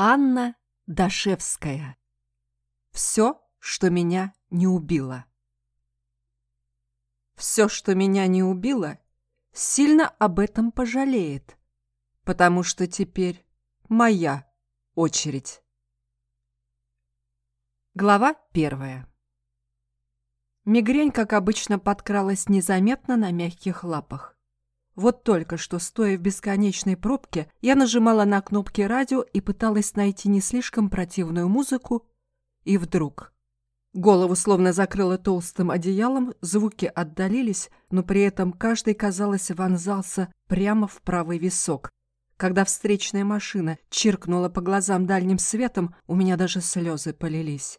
Анна Дашевская. Все, что меня не убило. Все, что меня не убило, сильно об этом пожалеет, потому что теперь моя очередь. Глава первая. Мигрень, как обычно, подкралась незаметно на мягких лапах. Вот только что, стоя в бесконечной пробке, я нажимала на кнопки радио и пыталась найти не слишком противную музыку, и вдруг... Голову словно закрыло толстым одеялом, звуки отдалились, но при этом каждый, казалось, вонзался прямо в правый висок. Когда встречная машина чиркнула по глазам дальним светом, у меня даже слезы полились.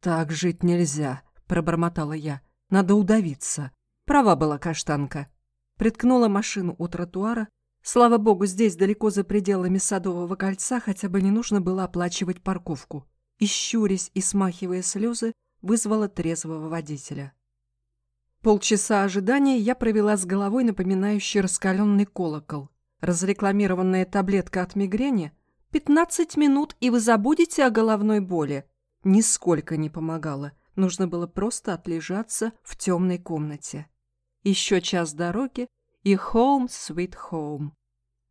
«Так жить нельзя», — пробормотала я. «Надо удавиться». Права была каштанка. Приткнула машину у тротуара. Слава богу, здесь, далеко за пределами Садового кольца, хотя бы не нужно было оплачивать парковку и, щурясь и смахивая слезы, вызвала трезвого водителя. Полчаса ожидания я провела с головой, напоминающей раскаленный колокол. Разрекламированная таблетка от мигрени — 15 минут, и вы забудете о головной боли. Нисколько не помогала. Нужно было просто отлежаться в темной комнате. Еще час дороги и home sweet home.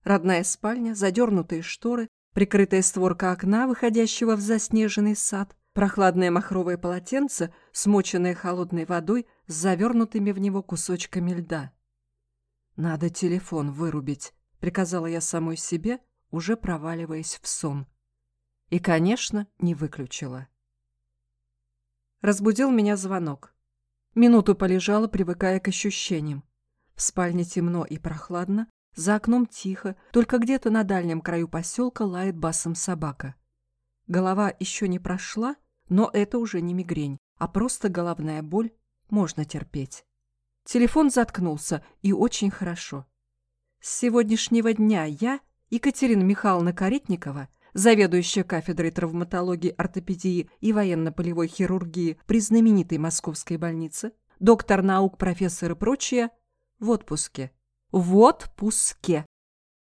Родная спальня, задернутые шторы, прикрытая створка окна, выходящего в заснеженный сад, прохладное махровое полотенце, смоченное холодной водой с завернутыми в него кусочками льда. «Надо телефон вырубить», — приказала я самой себе, уже проваливаясь в сон. И, конечно, не выключила. Разбудил меня звонок. Минуту полежала, привыкая к ощущениям. В спальне темно и прохладно, за окном тихо, только где-то на дальнем краю поселка лает басом собака. Голова еще не прошла, но это уже не мигрень, а просто головная боль, можно терпеть. Телефон заткнулся, и очень хорошо. С сегодняшнего дня я, Екатерина Михайловна Каретникова, заведующая кафедрой травматологии, ортопедии и военно-полевой хирургии при знаменитой московской больнице, доктор наук, профессор и прочее, в отпуске. В отпуске.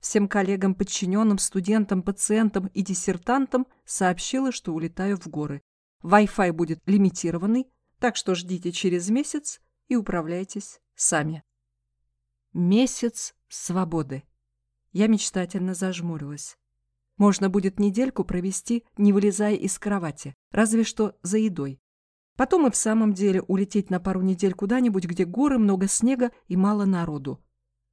Всем коллегам, подчиненным, студентам, пациентам и диссертантам сообщила, что улетаю в горы. Wi-Fi будет лимитированный, так что ждите через месяц и управляйтесь сами. Месяц свободы. Я мечтательно зажмурилась. Можно будет недельку провести, не вылезая из кровати, разве что за едой. Потом и в самом деле улететь на пару недель куда-нибудь, где горы, много снега и мало народу.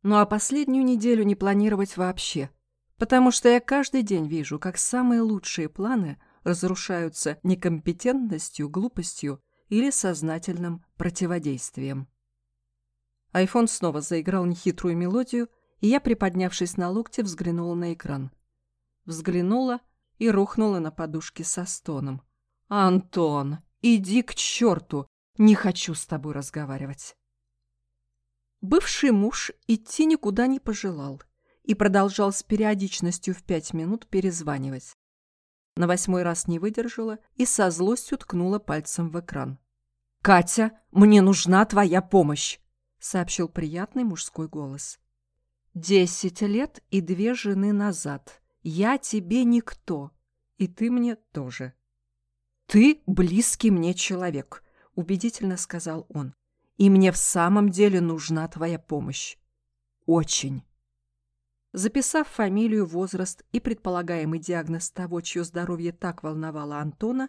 Ну а последнюю неделю не планировать вообще. Потому что я каждый день вижу, как самые лучшие планы разрушаются некомпетентностью, глупостью или сознательным противодействием. Айфон снова заиграл нехитрую мелодию, и я, приподнявшись на локте, взглянула на экран. Взглянула и рухнула на подушке со стоном. «Антон, иди к черту! Не хочу с тобой разговаривать!» Бывший муж идти никуда не пожелал и продолжал с периодичностью в пять минут перезванивать. На восьмой раз не выдержала и со злостью ткнула пальцем в экран. «Катя, мне нужна твоя помощь!» — сообщил приятный мужской голос. «Десять лет и две жены назад. Я тебе никто, и ты мне тоже». «Ты близкий мне человек», — убедительно сказал он и мне в самом деле нужна твоя помощь. Очень. Записав фамилию, возраст и предполагаемый диагноз того, чье здоровье так волновало Антона,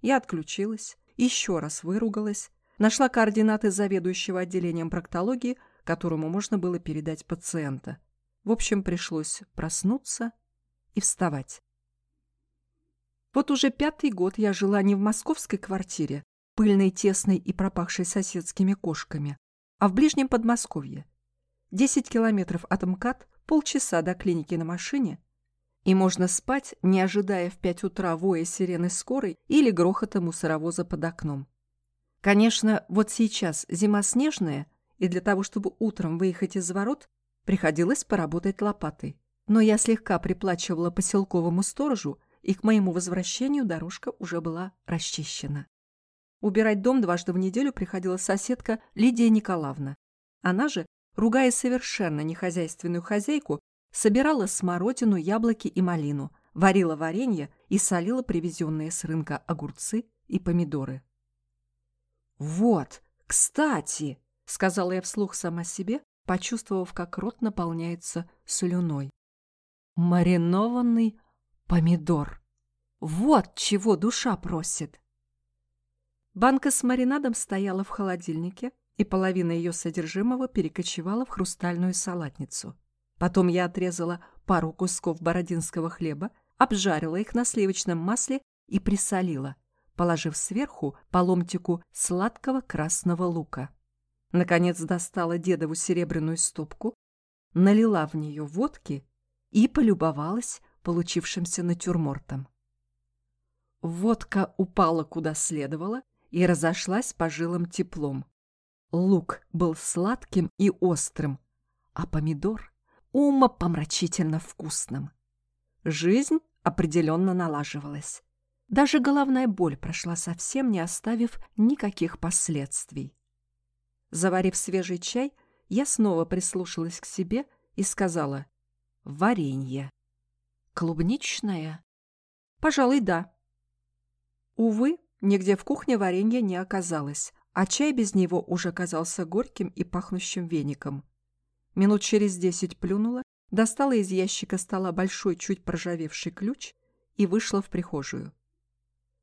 я отключилась, еще раз выругалась, нашла координаты заведующего отделением проктологии, которому можно было передать пациента. В общем, пришлось проснуться и вставать. Вот уже пятый год я жила не в московской квартире, пыльной, тесной и пропахшей соседскими кошками, а в ближнем Подмосковье. Десять километров от МКАД, полчаса до клиники на машине, и можно спать, не ожидая в пять утра воя сирены скорой или грохота мусоровоза под окном. Конечно, вот сейчас зима снежная, и для того, чтобы утром выехать из ворот, приходилось поработать лопатой. Но я слегка приплачивала поселковому сторожу, и к моему возвращению дорожка уже была расчищена. Убирать дом дважды в неделю приходила соседка Лидия Николаевна. Она же, ругая совершенно нехозяйственную хозяйку, собирала смородину, яблоки и малину, варила варенье и солила привезенные с рынка огурцы и помидоры. «Вот, кстати!» — сказала я вслух сама себе, почувствовав, как рот наполняется слюной. «Маринованный помидор! Вот чего душа просит!» Банка с маринадом стояла в холодильнике, и половина ее содержимого перекочевала в хрустальную салатницу. Потом я отрезала пару кусков бородинского хлеба, обжарила их на сливочном масле и присолила, положив сверху по ломтику сладкого красного лука. Наконец достала дедову серебряную стопку, налила в нее водки и полюбовалась получившимся натюрмортом. Водка упала куда следовало и разошлась по жилам теплом. Лук был сладким и острым, а помидор — умопомрачительно вкусным. Жизнь определенно налаживалась. Даже головная боль прошла совсем, не оставив никаких последствий. Заварив свежий чай, я снова прислушалась к себе и сказала «Варенье». «Клубничное?» «Пожалуй, да». Увы, нигде в кухне варенья не оказалось, а чай без него уже казался горьким и пахнущим веником. Минут через десять плюнула, достала из ящика стола большой, чуть проржавевший ключ и вышла в прихожую.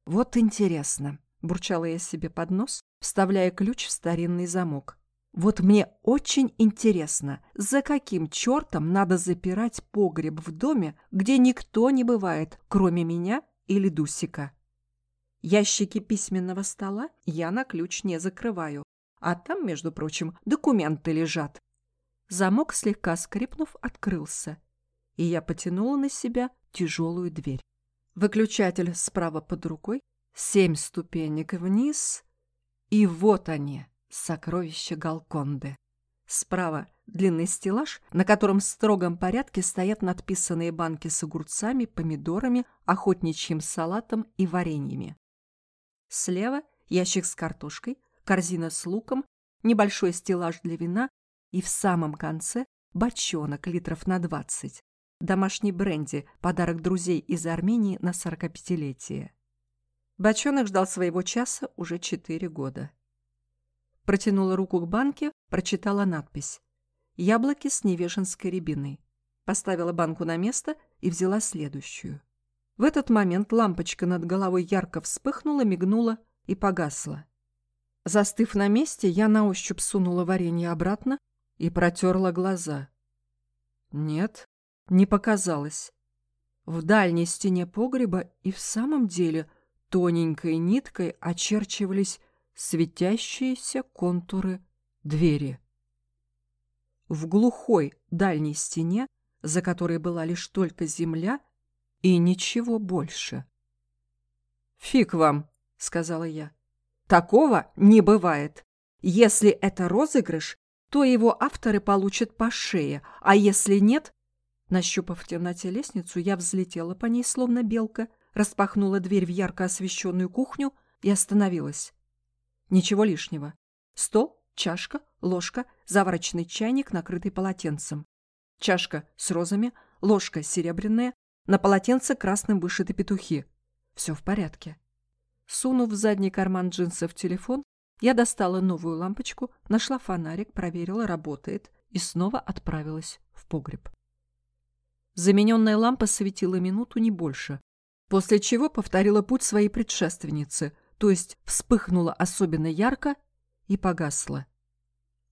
«Вот интересно», — бурчала я себе под нос, вставляя ключ в старинный замок. Вот мне очень интересно, за каким чертом надо запирать погреб в доме, где никто не бывает, кроме меня или Дусика. Ящики письменного стола я на ключ не закрываю, а там, между прочим, документы лежат. Замок, слегка скрипнув, открылся, и я потянула на себя тяжелую дверь. Выключатель справа под рукой, семь ступенек вниз — и вот они, сокровища Галконды. Справа длинный стеллаж, на котором в строгом порядке стоят надписанные банки с огурцами, помидорами, охотничьим салатом и вареньями. Слева ящик с картошкой, корзина с луком, небольшой стеллаж для вина и в самом конце бочонок литров на двадцать. Домашний бренди, подарок друзей из Армении на 45-летие. Бочонок ждал своего часа уже четыре года. Протянула руку к банке, прочитала надпись. «Яблоки с невеженской рябиной». Поставила банку на место и взяла следующую. В этот момент лампочка над головой ярко вспыхнула, мигнула и погасла. Застыв на месте, я на ощупь сунула варенье обратно и протерла глаза. Нет, не показалось. В дальней стене погреба и в самом деле – тоненькой ниткой очерчивались светящиеся контуры двери. В глухой дальней стене, за которой была лишь только земля и ничего больше. «Фиг вам», — сказала я. «Такого не бывает. Если это розыгрыш, то его авторы получат по шее, а если нет...» Нащупав в темноте лестницу, я взлетела по ней, словно белка, распахнула дверь в ярко освещенную кухню и остановилась. Ничего лишнего. Стол, чашка, ложка, заварочный чайник, накрытый полотенцем. Чашка с розами, ложка серебряная, на полотенце красным вышиты петухи. Все в порядке. Сунув в задний карман джинсов телефон, я достала новую лампочку, нашла фонарик, проверила, работает, и снова отправилась в погреб. Замененная лампа светила минуту, не больше, после чего повторила путь своей предшественницы, то есть вспыхнула особенно ярко и погасла.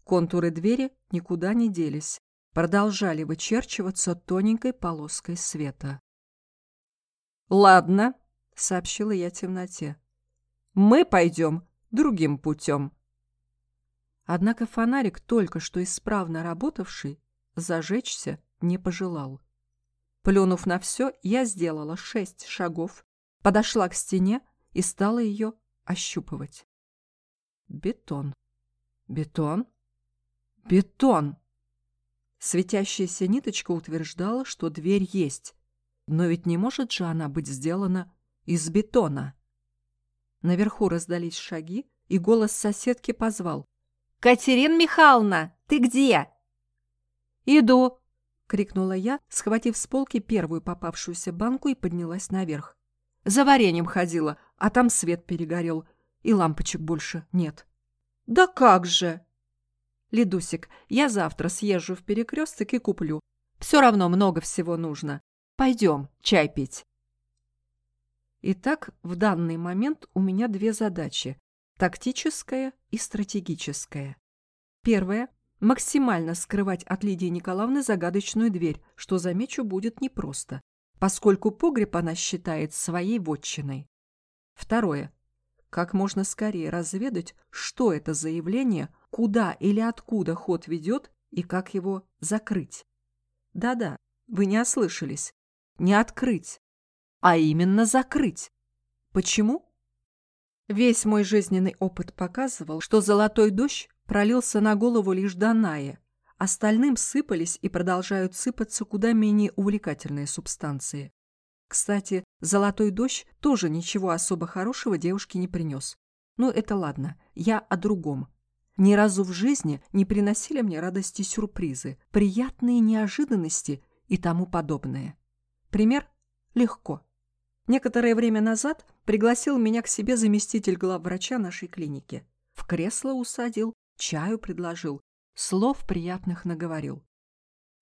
Контуры двери никуда не делись, продолжали вычерчиваться тоненькой полоской света. «Ладно», — сообщила я темноте, — «мы пойдем другим путем». Однако фонарик, только что исправно работавший, зажечься не пожелал. Плюнув на все, я сделала шесть шагов, подошла к стене и стала ее ощупывать. Бетон. Бетон. Бетон. Светящаяся ниточка утверждала, что дверь есть. Но ведь не может же она быть сделана из бетона. Наверху раздались шаги, и голос соседки позвал. «Катерина Михайловна, ты где?» «Иду», — крикнула я, схватив с полки первую попавшуюся банку и поднялась наверх. «За вареньем ходила, а там свет перегорел, и лампочек больше нет». «Да как же!» «Лидусик, я завтра съезжу в перекресток и куплю. Все равно много всего нужно. Пойдем чай пить». Итак, в данный момент у меня две задачи – тактическая и стратегическая. Первая – максимально скрывать от Лидии Николаевны загадочную дверь, что, замечу, будет непросто, поскольку погреб она считает своей вотчиной. Второе – как можно скорее разведать, что это за явление, куда или откуда ход ведет и как его закрыть. Да-да, вы не ослышались. Не открыть, а именно закрыть. Почему? Весь мой жизненный опыт показывал, что золотой дождь пролился на голову лишь Данае, остальным сыпались и продолжают сыпаться куда менее увлекательные субстанции. Кстати, золотой дождь тоже ничего особо хорошего девушке не принес. Ну, это ладно, я о другом. Ни разу в жизни не приносили мне радости сюрпризы, приятные неожиданности и тому подобное. Пример? Легко. Некоторое время назад пригласил меня к себе заместитель главврача нашей клиники. В кресло усадил, чаю предложил, слов приятных наговорил.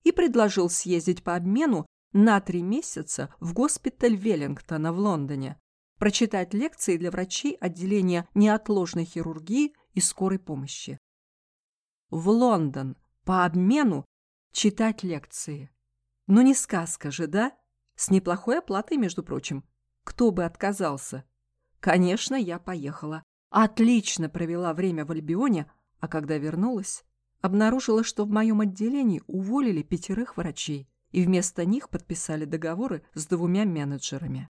И предложил съездить по обмену на три месяца в госпиталь Веллингтона в Лондоне, прочитать лекции для врачей отделения неотложной хирургии и скорой помощи. В Лондон по обмену читать лекции. Ну не сказка же, да? С неплохой оплатой, между прочим. Кто бы отказался? Конечно, я поехала. Отлично провела время в Альбионе, а когда вернулась, обнаружила, что в моем отделении уволили пятерых врачей и вместо них подписали договоры с двумя менеджерами.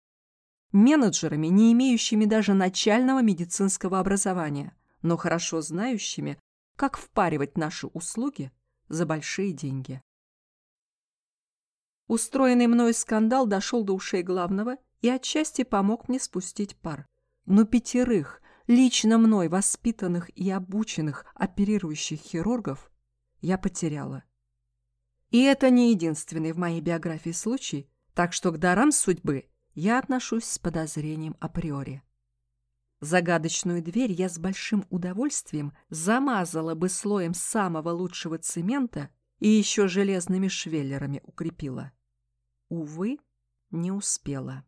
Менеджерами, не имеющими даже начального медицинского образования, но хорошо знающими, как впаривать наши услуги за большие деньги. Устроенный мной скандал дошел до ушей главного и отчасти помог мне спустить пар. Но пятерых, лично мной воспитанных и обученных оперирующих хирургов, я потеряла. И это не единственный в моей биографии случай, так что к дарам судьбы я отношусь с подозрением априори. Загадочную дверь я с большим удовольствием замазала бы слоем самого лучшего цемента и еще железными швеллерами укрепила. Увы, не успела.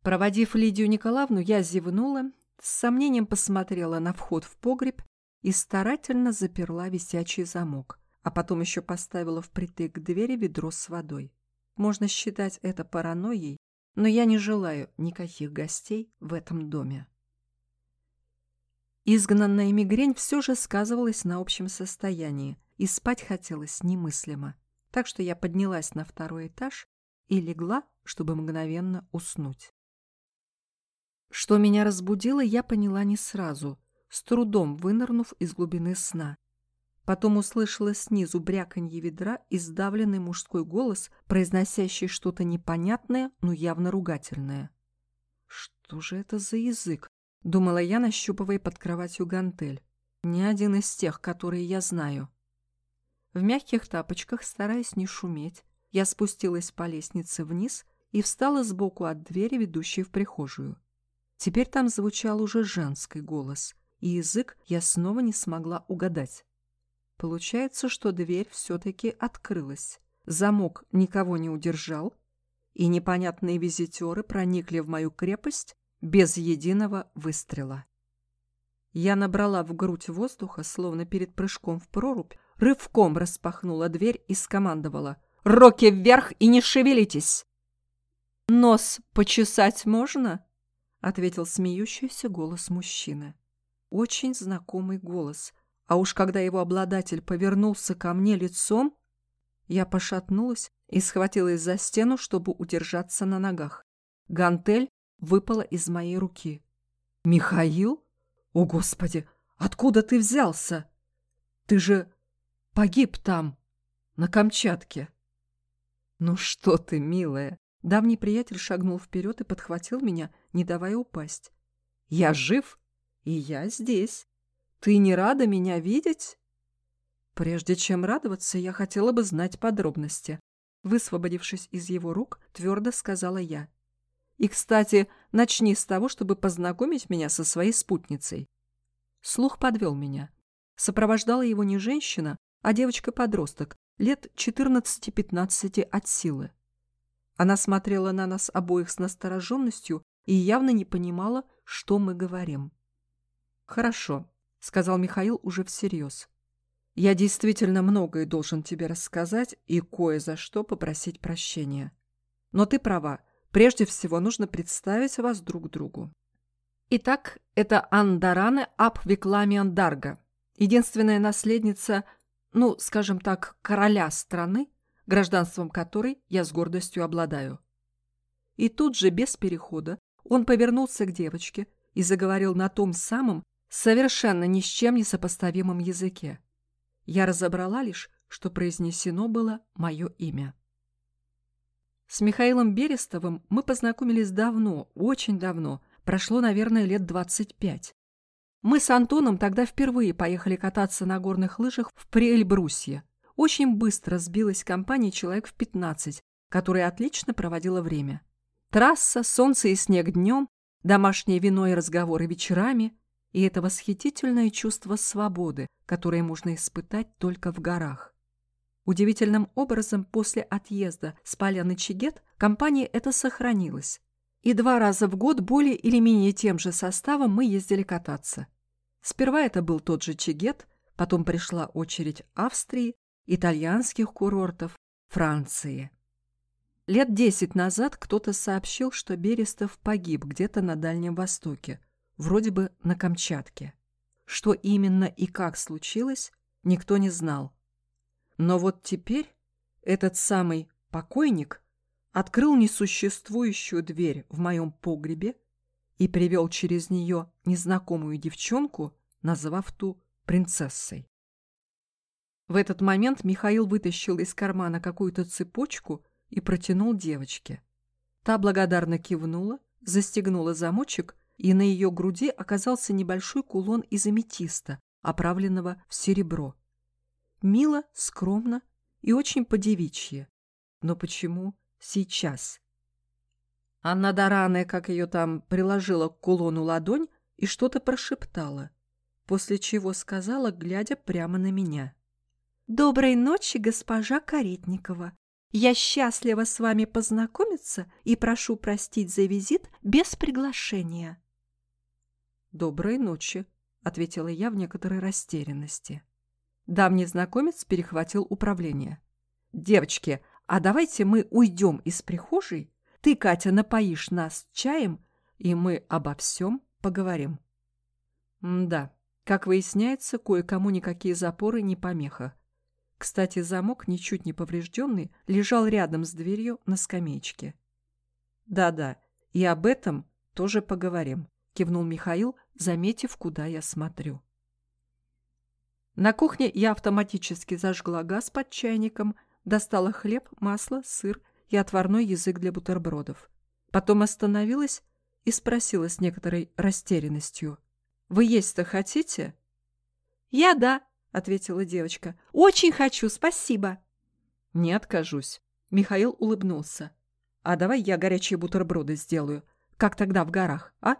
Проводив Лидию Николаевну, я зевнула, с сомнением посмотрела на вход в погреб и старательно заперла висячий замок, а потом еще поставила впритык к двери ведро с водой. Можно считать это паранойей, но я не желаю никаких гостей в этом доме. Изгнанная мигрень все же сказывалась на общем состоянии, и спать хотелось немыслимо, так что я поднялась на второй этаж и легла, чтобы мгновенно уснуть. Что меня разбудило, я поняла не сразу, с трудом вынырнув из глубины сна. Потом услышала снизу бряканье ведра и сдавленный мужской голос, произносящий что-то непонятное, но явно ругательное. «Что же это за язык?» — думала я, нащупывая под кроватью гантель. «Не один из тех, которые я знаю». В мягких тапочках, стараясь не шуметь, я спустилась по лестнице вниз и встала сбоку от двери, ведущей в прихожую. Теперь там звучал уже женский голос, и язык я снова не смогла угадать. Получается, что дверь все-таки открылась. Замок никого не удержал, и непонятные визитеры проникли в мою крепость без единого выстрела. Я набрала в грудь воздуха, словно перед прыжком в прорубь, рывком распахнула дверь и скомандовала «Руки вверх и не шевелитесь!» «Нос почесать можно?» — ответил смеющийся голос мужчины. Очень знакомый голос. А уж когда его обладатель повернулся ко мне лицом, я пошатнулась и схватилась за стену, чтобы удержаться на ногах. Гантель выпала из моей руки. «Михаил? О, Господи! Откуда ты взялся? Ты же погиб там, на Камчатке!» «Ну что ты, милая!» Давний приятель шагнул вперед и подхватил меня, не давая упасть. «Я жив, и я здесь. Ты не рада меня видеть?» Прежде чем радоваться, я хотела бы знать подробности. Высвободившись из его рук, твердо сказала я. И, кстати, начни с того, чтобы познакомить меня со своей спутницей. Слух подвел меня. Сопровождала его не женщина, а девочка-подросток, лет 14-15 от силы. Она смотрела на нас обоих с настороженностью и явно не понимала, что мы говорим. «Хорошо», — сказал Михаил уже всерьез. «Я действительно многое должен тебе рассказать и кое за что попросить прощения. Но ты права, прежде всего нужно представить вас друг другу. Итак, это Андаране Апвикламиан Дарга, единственная наследница, ну, скажем так, короля страны, гражданством которой я с гордостью обладаю. И тут же, без перехода, он повернулся к девочке и заговорил на том самом, совершенно ни с чем не сопоставимом языке. Я разобрала лишь, что произнесено было мое имя. С Михаилом Берестовым мы познакомились давно, очень давно, Прошло, наверное, лет 25. Мы с Антоном тогда впервые поехали кататься на горных лыжах в Приэльбрусье. Очень быстро сбилась компания человек в 15, которая отлично проводила время. Трасса, солнце и снег днем, домашнее вино и разговоры вечерами и это восхитительное чувство свободы, которое можно испытать только в горах. Удивительным образом после отъезда с Поляны Чигет компания эта сохранилась и два раза в год более или менее тем же составом мы ездили кататься. Сперва это был тот же Чигет, потом пришла очередь Австрии, итальянских курортов, Франции. Лет десять назад кто-то сообщил, что Берестов погиб где-то на Дальнем Востоке, вроде бы на Камчатке. Что именно и как случилось, никто не знал. Но вот теперь этот самый покойник открыл несуществующую дверь в моем погребе и привел через нее незнакомую девчонку, назвав ту принцессой. В этот момент Михаил вытащил из кармана какую-то цепочку и протянул девочке. Та благодарно кивнула, застегнула замочек, и на ее груди оказался небольшой кулон из аметиста, оправленного в серебро. Мило, скромно и очень подевичье. Но почему сейчас. Анна Даране, как ее там, приложила к кулону ладонь и что-то прошептала, после чего сказала, глядя прямо на меня. «Доброй ночи, госпожа Каретникова. Я счастлива с вами познакомиться и прошу простить за визит без приглашения». «Доброй ночи», — ответила я в некоторой растерянности. Давний знакомец перехватил управление. «Девочки, а давайте мы уйдем из прихожей, ты, Катя, напоишь нас чаем, и мы обо всем поговорим. М да, как выясняется, кое-кому никакие запоры не помеха. Кстати, замок, ничуть не поврежденный, лежал рядом с дверью на скамеечке. «Да-да, и об этом тоже поговорим», — кивнул Михаил, заметив, куда я смотрю. На кухне я автоматически зажгла газ под чайником — Достала хлеб, масло, сыр и отварной язык для бутербродов. Потом остановилась и спросила с некоторой растерянностью. «Вы есть-то хотите?» «Я да», — ответила девочка. «Очень хочу, спасибо». «Не откажусь». Михаил улыбнулся. «А давай я горячие бутерброды сделаю, как тогда в горах, а?»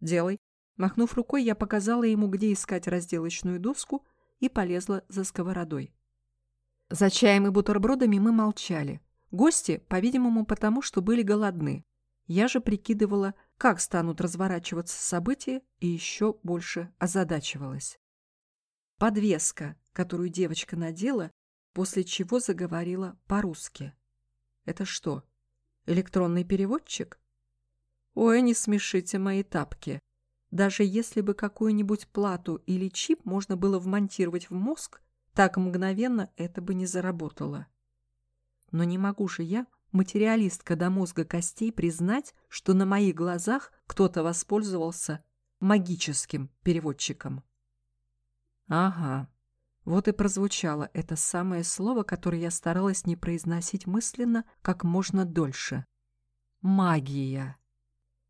«Делай». Махнув рукой, я показала ему, где искать разделочную доску и полезла за сковородой. За чаем и бутербродами мы молчали. Гости, по-видимому, потому что были голодны. Я же прикидывала, как станут разворачиваться события, и еще больше озадачивалась. Подвеска, которую девочка надела, после чего заговорила по-русски. Это что, электронный переводчик? Ой, не смешите мои тапки. Даже если бы какую-нибудь плату или чип можно было вмонтировать в мозг, так мгновенно это бы не заработало. Но не могу же я, материалистка до мозга костей, признать, что на моих глазах кто-то воспользовался магическим переводчиком. Ага, вот и прозвучало это самое слово, которое я старалась не произносить мысленно как можно дольше. Магия.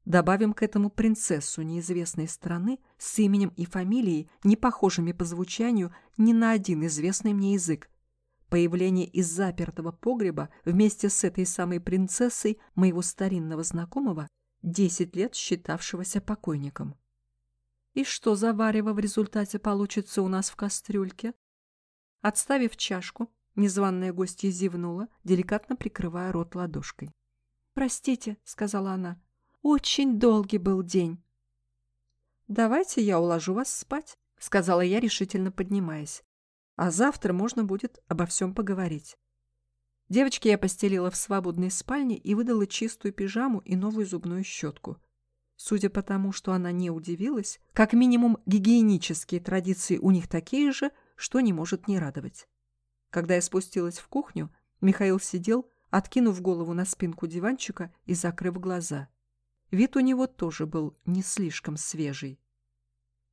Добавим к этому принцессу неизвестной страны с именем и фамилией, не похожими по звучанию ни на один известный мне язык. Появление из запертого погреба вместе с этой самой принцессой моего старинного знакомого, десять лет считавшегося покойником. И что за варево в результате получится у нас в кастрюльке? Отставив чашку, незваная гостья зевнула, деликатно прикрывая рот ладошкой. «Простите», — сказала она, очень долгий был день. «Давайте я уложу вас спать», — сказала я, решительно поднимаясь. «А завтра можно будет обо всем поговорить». Девочке я постелила в свободной спальне и выдала чистую пижаму и новую зубную щетку. Судя по тому, что она не удивилась, как минимум гигиенические традиции у них такие же, что не может не радовать. Когда я спустилась в кухню, Михаил сидел, откинув голову на спинку диванчика и закрыв глаза. Вид у него тоже был не слишком свежий.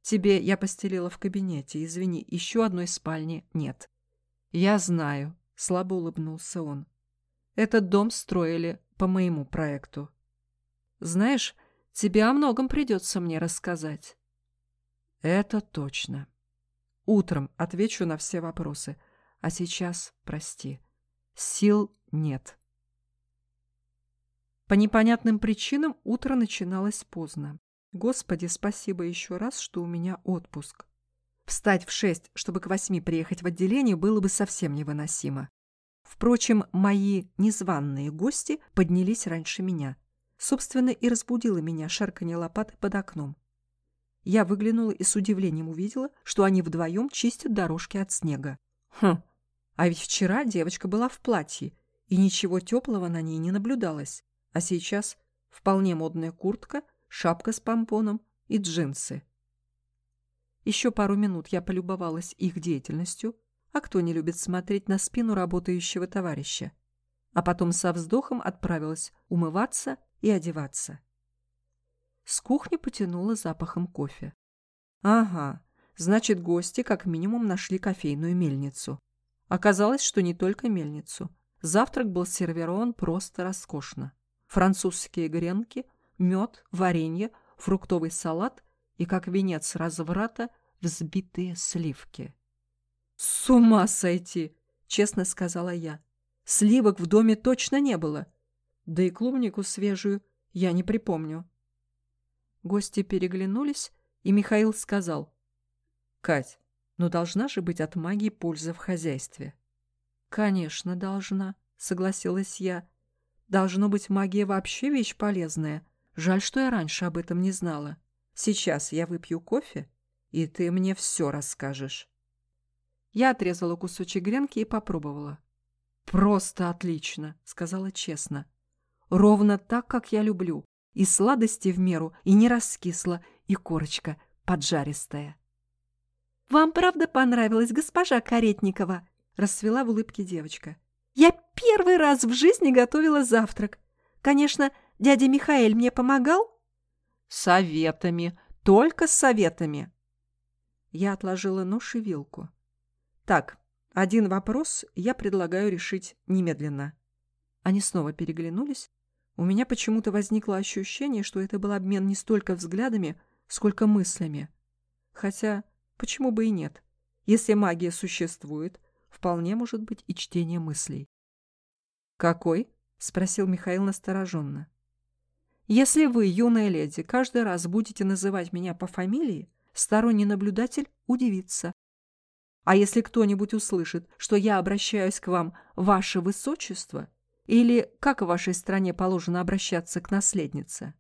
«Тебе я постелила в кабинете, извини, еще одной спальни нет». «Я знаю», — слабо улыбнулся он. «Этот дом строили по моему проекту. Знаешь, тебе о многом придется мне рассказать». «Это точно. Утром отвечу на все вопросы, а сейчас, прости, сил нет». По непонятным причинам утро начиналось поздно. Господи, спасибо еще раз, что у меня отпуск. Встать в шесть, чтобы к восьми приехать в отделение, было бы совсем невыносимо. Впрочем, мои незваные гости поднялись раньше меня. Собственно, и разбудило меня шарканье лопаты под окном. Я выглянула и с удивлением увидела, что они вдвоем чистят дорожки от снега. Хм, а ведь вчера девочка была в платье, и ничего теплого на ней не наблюдалось. А сейчас вполне модная куртка, шапка с помпоном и джинсы. Еще пару минут я полюбовалась их деятельностью, а кто не любит смотреть на спину работающего товарища? А потом со вздохом отправилась умываться и одеваться. С кухни потянуло запахом кофе. Ага, значит, гости как минимум нашли кофейную мельницу. Оказалось, что не только мельницу. Завтрак был сервирован просто роскошно французские гренки, мед, варенье, фруктовый салат и, как венец разврата, взбитые сливки. «С ума сойти!» — честно сказала я. «Сливок в доме точно не было. Да и клубнику свежую я не припомню». Гости переглянулись, и Михаил сказал. «Кать, ну должна же быть от магии польза в хозяйстве». «Конечно, должна», — согласилась я. Должно быть, магия вообще вещь полезная. Жаль, что я раньше об этом не знала. Сейчас я выпью кофе, и ты мне все расскажешь. Я отрезала кусочек гренки и попробовала. «Просто отлично», — сказала честно. «Ровно так, как я люблю. И сладости в меру, и не раскисла, и корочка поджаристая». «Вам правда понравилась госпожа Каретникова?» — расцвела в улыбке девочка. Я первый раз в жизни готовила завтрак. Конечно, дядя Михаэль мне помогал? Советами, только советами. Я отложила нож и вилку. Так, один вопрос я предлагаю решить немедленно. Они снова переглянулись. У меня почему-то возникло ощущение, что это был обмен не столько взглядами, сколько мыслями. Хотя, почему бы и нет? Если магия существует, вполне может быть и чтение мыслей. «Какой?» — спросил Михаил настороженно. «Если вы, юная леди, каждый раз будете называть меня по фамилии, сторонний наблюдатель удивится. А если кто-нибудь услышит, что я обращаюсь к вам, ваше высочество, или как в вашей стране положено обращаться к наследнице?»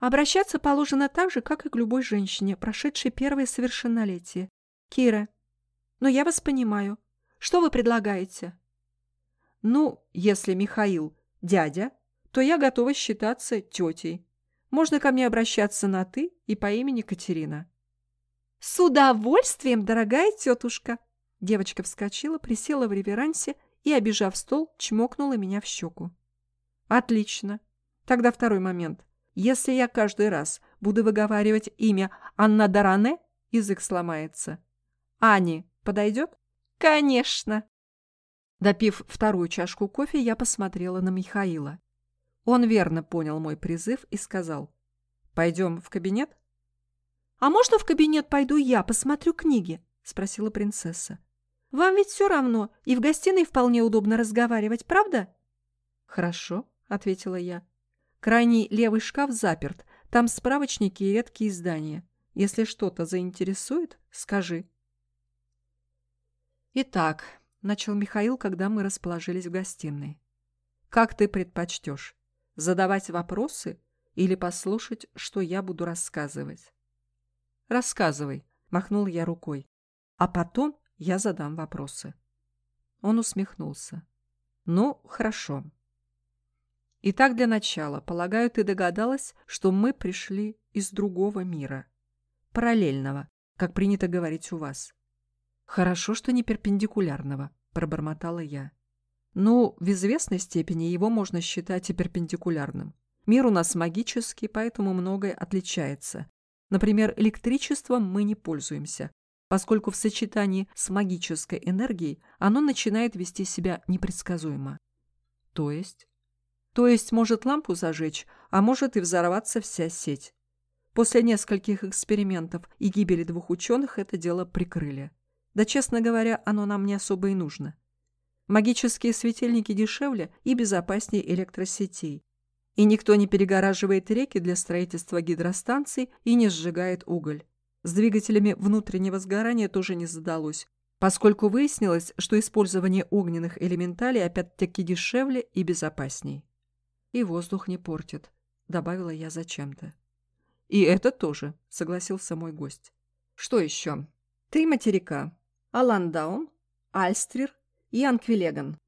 «Обращаться положено так же, как и к любой женщине, прошедшей первое совершеннолетие. Кира, но я вас понимаю. Что вы предлагаете? Ну, если Михаил дядя, то я готова считаться тетей. Можно ко мне обращаться на «ты» и по имени Катерина. С удовольствием, дорогая тетушка. Девочка вскочила, присела в реверансе и, обижав стол, чмокнула меня в щеку. Отлично. Тогда второй момент. Если я каждый раз буду выговаривать имя Анна Даране, язык сломается. Ани Подойдет? Конечно. Допив вторую чашку кофе, я посмотрела на Михаила. Он верно понял мой призыв и сказал. «Пойдем в кабинет?» «А можно в кабинет пойду я, посмотрю книги?» — спросила принцесса. «Вам ведь все равно, и в гостиной вполне удобно разговаривать, правда?» «Хорошо», — ответила я. «Крайний левый шкаф заперт, там справочники и редкие издания. Если что-то заинтересует, скажи». «Итак», — начал Михаил, когда мы расположились в гостиной. «Как ты предпочтешь? Задавать вопросы или послушать, что я буду рассказывать?» «Рассказывай», — махнул я рукой. «А потом я задам вопросы». Он усмехнулся. «Ну, хорошо. Итак, для начала, полагаю, ты догадалась, что мы пришли из другого мира. Параллельного, как принято говорить у вас. Хорошо, что не перпендикулярного, пробормотала я. Ну, в известной степени его можно считать и перпендикулярным. Мир у нас магический, поэтому многое отличается. Например, электричеством мы не пользуемся, поскольку в сочетании с магической энергией оно начинает вести себя непредсказуемо. То есть? То есть может лампу зажечь, а может и взорваться вся сеть. После нескольких экспериментов и гибели двух ученых это дело прикрыли. Да, честно говоря, оно нам не особо и нужно. Магические светильники дешевле и безопаснее электросетей. И никто не перегораживает реки для строительства гидростанций и не сжигает уголь. С двигателями внутреннего сгорания тоже не задалось, поскольку выяснилось, что использование огненных элементалей опять-таки дешевле и безопасней. И воздух не портит, добавила я зачем-то. И это тоже, согласился мой гость. Что еще? Три материка. Аландаун, Альстрир и Анквилеган.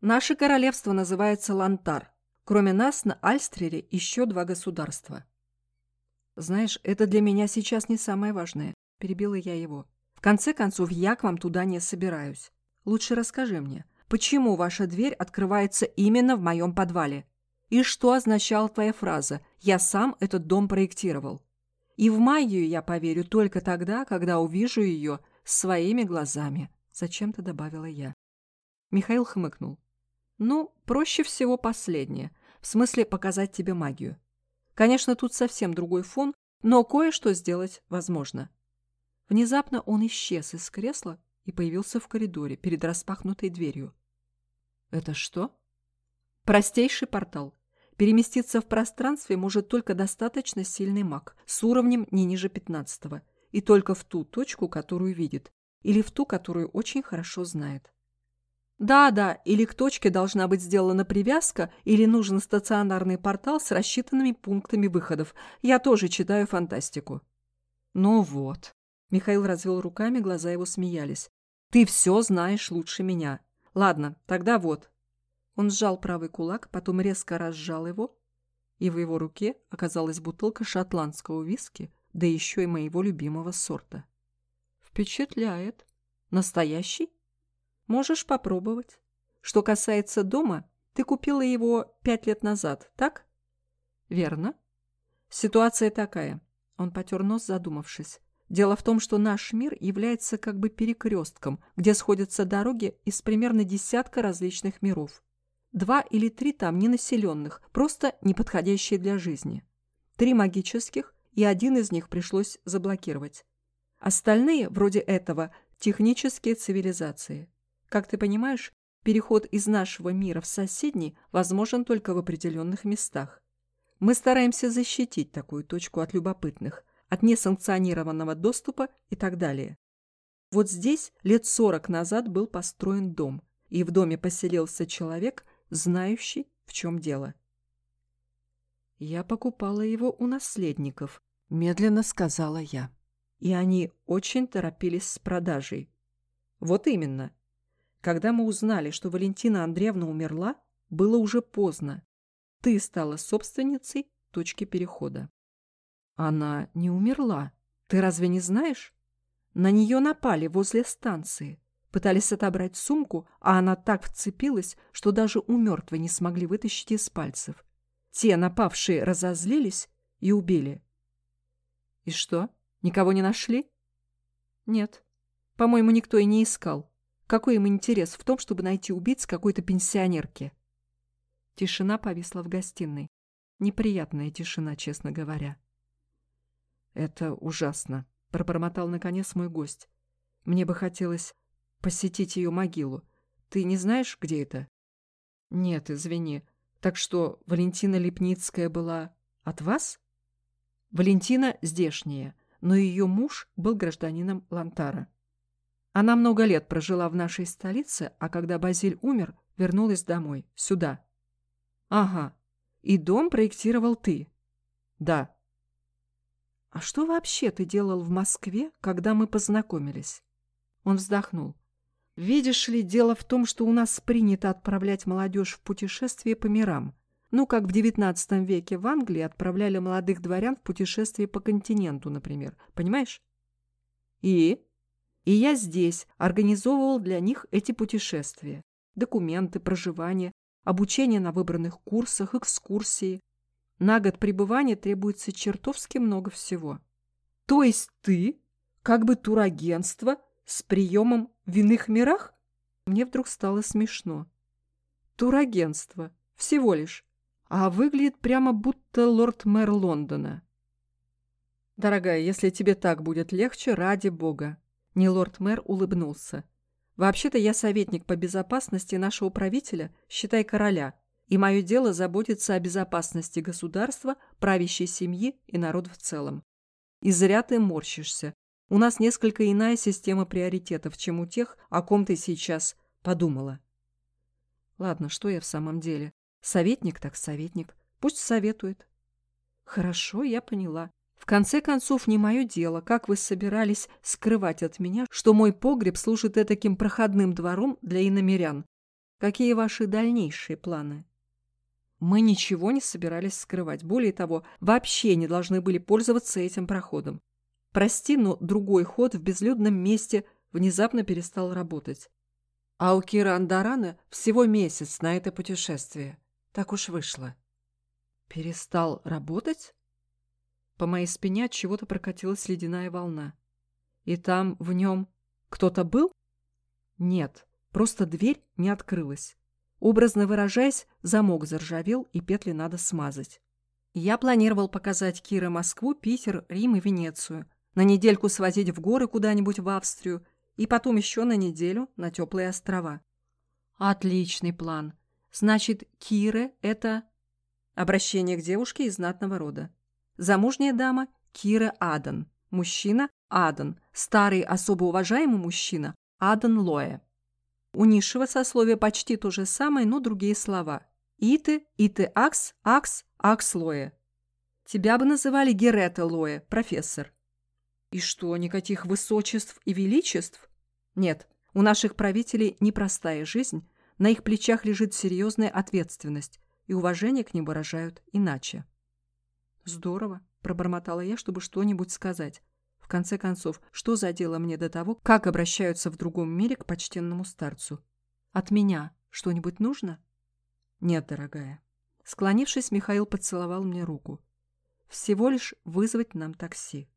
Наше королевство называется Лантар. Кроме нас на Альстрире еще два государства. Знаешь, это для меня сейчас не самое важное, перебила я его. В конце концов, я к вам туда не собираюсь. Лучше расскажи мне, почему ваша дверь открывается именно в моем подвале? И что означала твоя фраза «я сам этот дом проектировал»? И в магию я поверю только тогда, когда увижу ее своими глазами, зачем-то добавила я. Михаил хмыкнул. Ну, проще всего последнее, в смысле показать тебе магию. Конечно, тут совсем другой фон, но кое-что сделать возможно. Внезапно он исчез из кресла и появился в коридоре перед распахнутой дверью. Это что? Простейший портал. Переместиться в пространстве может только достаточно сильный маг с уровнем не ниже 15 и только в ту точку, которую видит, или в ту, которую очень хорошо знает. Да-да, или к точке должна быть сделана привязка, или нужен стационарный портал с рассчитанными пунктами выходов. Я тоже читаю фантастику. Ну вот. Михаил развел руками, глаза его смеялись. Ты все знаешь лучше меня. Ладно, тогда вот. Он сжал правый кулак, потом резко разжал его, и в его руке оказалась бутылка шотландского виски, да еще и моего любимого сорта. Впечатляет. Настоящий? Можешь попробовать. Что касается дома, ты купила его пять лет назад, так? Верно. Ситуация такая. Он потер нос, задумавшись. Дело в том, что наш мир является как бы перекрестком, где сходятся дороги из примерно десятка различных миров. Два или три там ненаселенных, просто неподходящие для жизни. Три магических, и один из них пришлось заблокировать. Остальные, вроде этого, технические цивилизации. Как ты понимаешь, переход из нашего мира в соседний возможен только в определенных местах. Мы стараемся защитить такую точку от любопытных, от несанкционированного доступа и так далее. Вот здесь лет сорок назад был построен дом, и в доме поселился человек, знающий, в чем дело. «Я покупала его у наследников», — медленно сказала я. «И они очень торопились с продажей». «Вот именно. Когда мы узнали, что Валентина Андреевна умерла, было уже поздно. Ты стала собственницей точки перехода». «Она не умерла. Ты разве не знаешь? На нее напали возле станции. Пытались отобрать сумку, а она так вцепилась, что даже у мертвой не смогли вытащить из пальцев. Те напавшие разозлились и убили. И что, никого не нашли? Нет. По-моему, никто и не искал. Какой им интерес в том, чтобы найти убийц какой-то пенсионерки? Тишина повисла в гостиной. Неприятная тишина, честно говоря. «Это ужасно», — пробормотал наконец мой гость. «Мне бы хотелось посетить ее могилу. Ты не знаешь, где это?» «Нет, извини. Так что Валентина Лепницкая была от вас?» «Валентина здешняя, но ее муж был гражданином Лантара. Она много лет прожила в нашей столице, а когда Базиль умер, вернулась домой, сюда». «Ага. И дом проектировал ты?» «Да». «А что вообще ты делал в Москве, когда мы познакомились?» Он вздохнул. «Видишь ли, дело в том, что у нас принято отправлять молодежь в путешествие по мирам. Ну, как в XIX веке в Англии отправляли молодых дворян в путешествие по континенту, например. Понимаешь? И? И я здесь организовывал для них эти путешествия. Документы, проживание, обучение на выбранных курсах, экскурсии. На год пребывания требуется чертовски много всего. То есть ты, как бы турагентство, с приемом в иных мирах? Мне вдруг стало смешно. Турагентство. Всего лишь. А выглядит прямо будто лорд-мэр Лондона. Дорогая, если тебе так будет легче, ради бога. Не лорд-мэр улыбнулся. Вообще-то я советник по безопасности нашего правителя, считай короля, и мое дело заботиться о безопасности государства, правящей семьи и народа в целом. И зря ты морщишься. У нас несколько иная система приоритетов, чем у тех, о ком ты сейчас подумала. Ладно, что я в самом деле? Советник так советник. Пусть советует. Хорошо, я поняла. В конце концов, не мое дело, как вы собирались скрывать от меня, что мой погреб служит таким проходным двором для иномерян. Какие ваши дальнейшие планы? Мы ничего не собирались скрывать. Более того, вообще не должны были пользоваться этим проходом. Прости, но другой ход в безлюдном месте внезапно перестал работать. А у Кира Андарана всего месяц на это путешествие. Так уж вышло. Перестал работать? По моей спине от чего-то прокатилась ледяная волна. И там, в нем, кто-то был? Нет, просто дверь не открылась. Образно выражаясь, замок заржавел, и петли надо смазать. Я планировал показать Кире Москву, Питер, Рим и Венецию, на недельку свозить в горы куда-нибудь в Австрию и потом еще на неделю на теплые острова. Отличный план. Значит, Кире – это обращение к девушке из знатного рода. Замужняя дама – Кира Адан. Мужчина – Адан. Старый особо уважаемый мужчина – Адан Лоэ. У низшего сословия почти то же самое, но другие слова. Иты, Иты Акс, Акс, Акс Лоэ. Тебя бы называли Герета Лоэ, профессор. И что, никаких высочеств и величеств? Нет, у наших правителей непростая жизнь, на их плечах лежит серьезная ответственность, и уважение к ним выражают иначе. «Здорово», – пробормотала я, чтобы что-нибудь сказать. В конце концов, что за дело мне до того, как обращаются в другом мире к почтенному старцу? От меня что-нибудь нужно? Нет, дорогая. Склонившись, Михаил поцеловал мне руку. Всего лишь вызвать нам такси.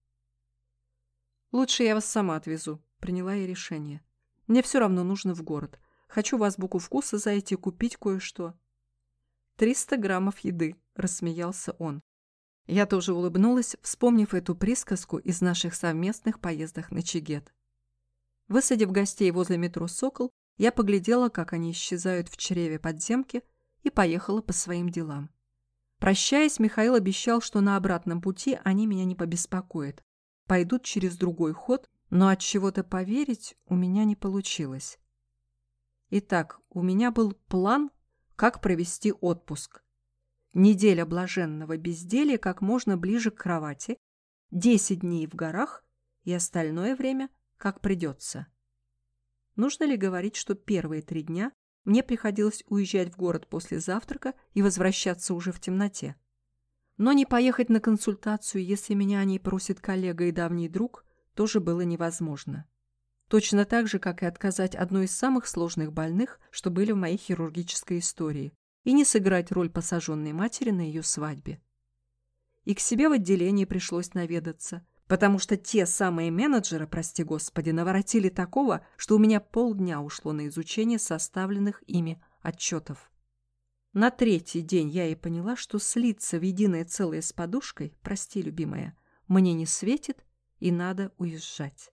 Лучше я вас сама отвезу, приняла я решение. Мне все равно нужно в город. Хочу в азбуку вкуса зайти купить кое-что. «Триста граммов еды», – рассмеялся он. Я тоже улыбнулась, вспомнив эту присказку из наших совместных поездок на Чигет. Высадив гостей возле метро «Сокол», я поглядела, как они исчезают в чреве подземки, и поехала по своим делам. Прощаясь, Михаил обещал, что на обратном пути они меня не побеспокоят. Пойдут через другой ход, но от чего-то поверить у меня не получилось. Итак, у меня был план, как провести отпуск. Неделя блаженного безделия как можно ближе к кровати, десять дней в горах и остальное время как придется. Нужно ли говорить, что первые три дня мне приходилось уезжать в город после завтрака и возвращаться уже в темноте? Но не поехать на консультацию, если меня о ней просит коллега и давний друг, тоже было невозможно. Точно так же, как и отказать одной из самых сложных больных, что были в моей хирургической истории, и не сыграть роль посаженной матери на ее свадьбе. И к себе в отделении пришлось наведаться, потому что те самые менеджеры, прости господи, наворотили такого, что у меня полдня ушло на изучение составленных ими отчетов. На третий день я и поняла, что слиться в единое целое с подушкой, прости, любимая, мне не светит и надо уезжать.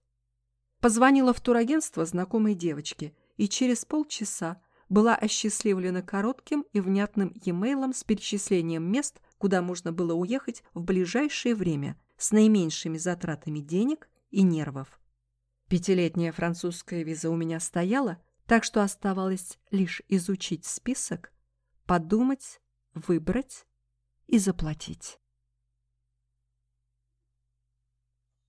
Позвонила в турагентство знакомой девочке и через полчаса была осчастливлена коротким и внятным e-mail с перечислением мест, куда можно было уехать в ближайшее время с наименьшими затратами денег и нервов. Пятилетняя французская виза у меня стояла, так что оставалось лишь изучить список подумать, выбрать и заплатить.